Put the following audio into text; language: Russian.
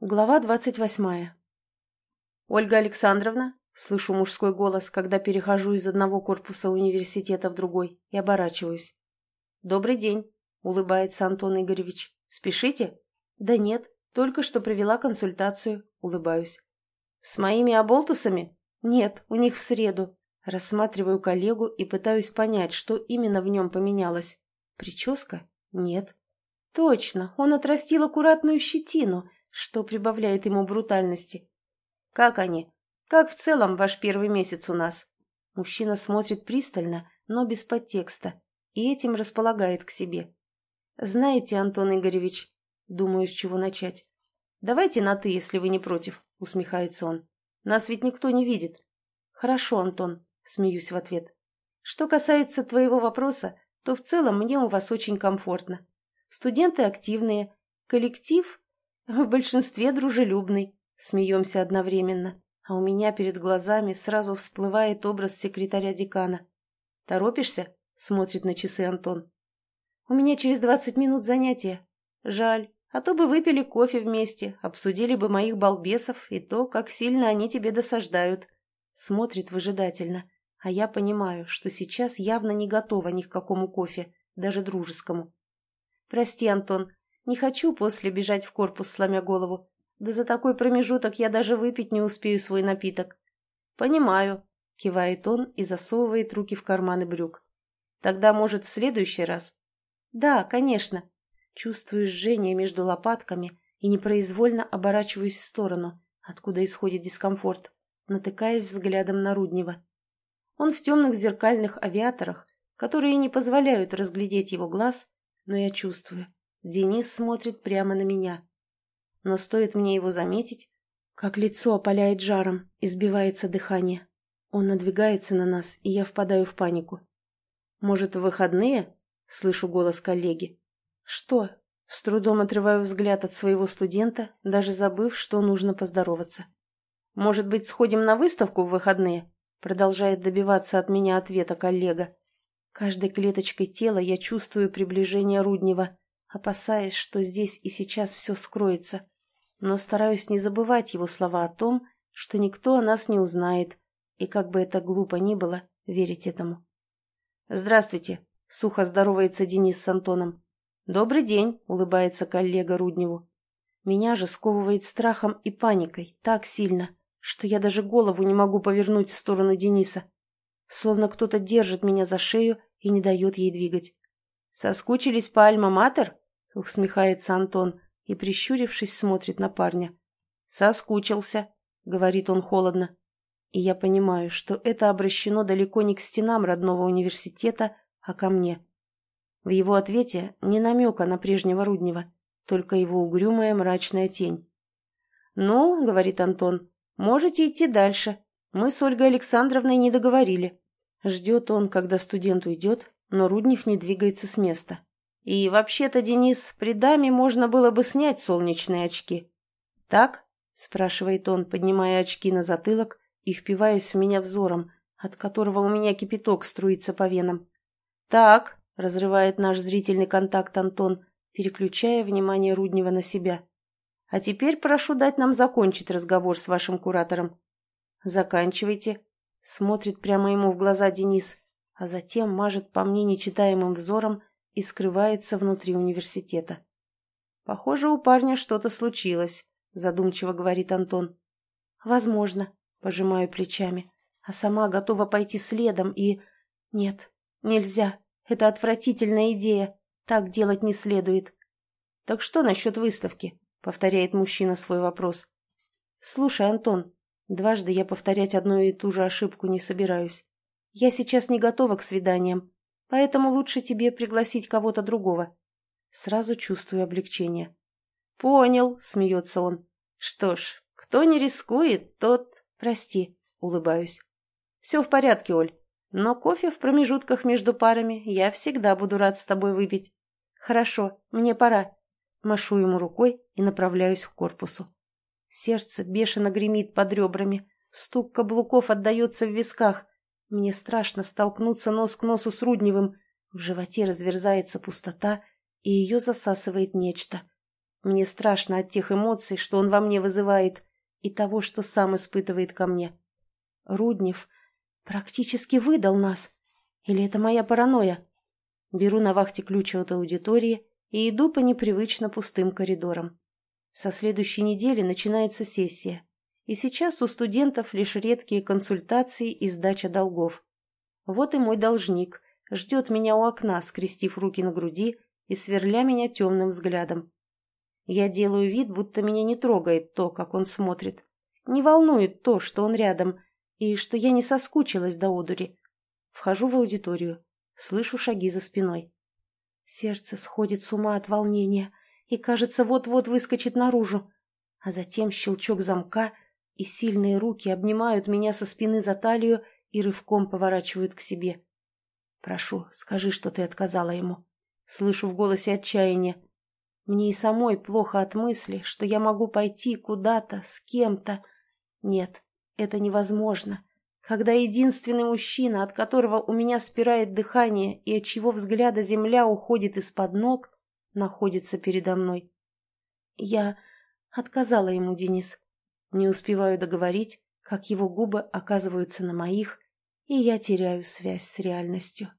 Глава двадцать восьмая. «Ольга Александровна?» — слышу мужской голос, когда перехожу из одного корпуса университета в другой и оборачиваюсь. «Добрый день», — улыбается Антон Игоревич. «Спешите?» «Да нет, только что провела консультацию», — улыбаюсь. «С моими оболтусами?» «Нет, у них в среду». Рассматриваю коллегу и пытаюсь понять, что именно в нем поменялось. «Прическа? Нет». «Точно, он отрастил аккуратную щетину», — что прибавляет ему брутальности. «Как они? Как в целом ваш первый месяц у нас?» Мужчина смотрит пристально, но без подтекста, и этим располагает к себе. «Знаете, Антон Игоревич, думаю, с чего начать. Давайте на «ты», если вы не против», — усмехается он. «Нас ведь никто не видит». «Хорошо, Антон», — смеюсь в ответ. «Что касается твоего вопроса, то в целом мне у вас очень комфортно. Студенты активные, коллектив в большинстве дружелюбный. Смеемся одновременно. А у меня перед глазами сразу всплывает образ секретаря декана. «Торопишься?» — смотрит на часы Антон. «У меня через двадцать минут занятия. Жаль, а то бы выпили кофе вместе, обсудили бы моих балбесов и то, как сильно они тебе досаждают». Смотрит выжидательно, а я понимаю, что сейчас явно не готова ни к какому кофе, даже дружескому. «Прости, Антон, не хочу после бежать в корпус, сломя голову. Да за такой промежуток я даже выпить не успею свой напиток. «Понимаю», — кивает он и засовывает руки в карманы брюк. «Тогда, может, в следующий раз?» «Да, конечно». Чувствую жжение между лопатками и непроизвольно оборачиваюсь в сторону, откуда исходит дискомфорт, натыкаясь взглядом на Руднева. Он в темных зеркальных авиаторах, которые не позволяют разглядеть его глаз, но я чувствую, Денис смотрит прямо на меня. Но стоит мне его заметить, как лицо опаляет жаром и сбивается дыхание. Он надвигается на нас, и я впадаю в панику. «Может, в выходные?» — слышу голос коллеги. «Что?» С трудом отрываю взгляд от своего студента, даже забыв, что нужно поздороваться. «Может быть, сходим на выставку в выходные?» Продолжает добиваться от меня ответа коллега. Каждой клеточкой тела я чувствую приближение Руднева опасаясь, что здесь и сейчас все скроется, но стараюсь не забывать его слова о том, что никто о нас не узнает, и как бы это глупо ни было, верить этому. «Здравствуйте», — сухо здоровается Денис с Антоном. «Добрый день», — улыбается коллега Рудневу. Меня же сковывает страхом и паникой так сильно, что я даже голову не могу повернуть в сторону Дениса. Словно кто-то держит меня за шею и не дает ей двигать. «Соскучились по Альма-Матер?» — усмехается Антон и, прищурившись, смотрит на парня. «Соскучился», — говорит он холодно. И я понимаю, что это обращено далеко не к стенам родного университета, а ко мне. В его ответе не намека на прежнего Руднева, только его угрюмая мрачная тень. «Ну, — говорит Антон, — можете идти дальше. Мы с Ольгой Александровной не договорили». Ждет он, когда студент уйдет, но Руднев не двигается с места. И вообще-то, Денис, при даме можно было бы снять солнечные очки. «Так?» – спрашивает он, поднимая очки на затылок и впиваясь в меня взором, от которого у меня кипяток струится по венам. «Так», – разрывает наш зрительный контакт Антон, переключая внимание Руднева на себя. «А теперь прошу дать нам закончить разговор с вашим куратором». «Заканчивайте», – смотрит прямо ему в глаза Денис, а затем мажет по мне нечитаемым взором и скрывается внутри университета. «Похоже, у парня что-то случилось», — задумчиво говорит Антон. «Возможно», — пожимаю плечами, а сама готова пойти следом и... «Нет, нельзя. Это отвратительная идея. Так делать не следует». «Так что насчет выставки?» — повторяет мужчина свой вопрос. «Слушай, Антон, дважды я повторять одну и ту же ошибку не собираюсь. Я сейчас не готова к свиданиям, поэтому лучше тебе пригласить кого-то другого. Сразу чувствую облегчение. Понял, смеется он. Что ж, кто не рискует, тот... Прости, улыбаюсь. Все в порядке, Оль. Но кофе в промежутках между парами я всегда буду рад с тобой выпить. Хорошо, мне пора. Машу ему рукой и направляюсь к корпусу. Сердце бешено гремит под ребрами. Стук каблуков отдается в висках. Мне страшно столкнуться нос к носу с Рудневым. В животе разверзается пустота, и ее засасывает нечто. Мне страшно от тех эмоций, что он во мне вызывает, и того, что сам испытывает ко мне. Руднев практически выдал нас. Или это моя паранойя? Беру на вахте ключ от аудитории и иду по непривычно пустым коридорам. Со следующей недели начинается сессия, и сейчас у студентов лишь редкие консультации и сдача долгов. Вот и мой должник ждет меня у окна, скрестив руки на груди и сверля меня темным взглядом. Я делаю вид, будто меня не трогает то, как он смотрит. Не волнует то, что он рядом, и что я не соскучилась до одури. Вхожу в аудиторию, слышу шаги за спиной. Сердце сходит с ума от волнения и, кажется, вот-вот выскочит наружу. А затем щелчок замка, и сильные руки обнимают меня со спины за талию и рывком поворачивают к себе. «Прошу, скажи, что ты отказала ему». Слышу в голосе отчаяние. Мне и самой плохо от мысли, что я могу пойти куда-то с кем-то. Нет, это невозможно. Когда единственный мужчина, от которого у меня спирает дыхание и от чего взгляда земля уходит из-под ног, находится передо мной. Я отказала ему, Денис. Не успеваю договорить, как его губы оказываются на моих, и я теряю связь с реальностью.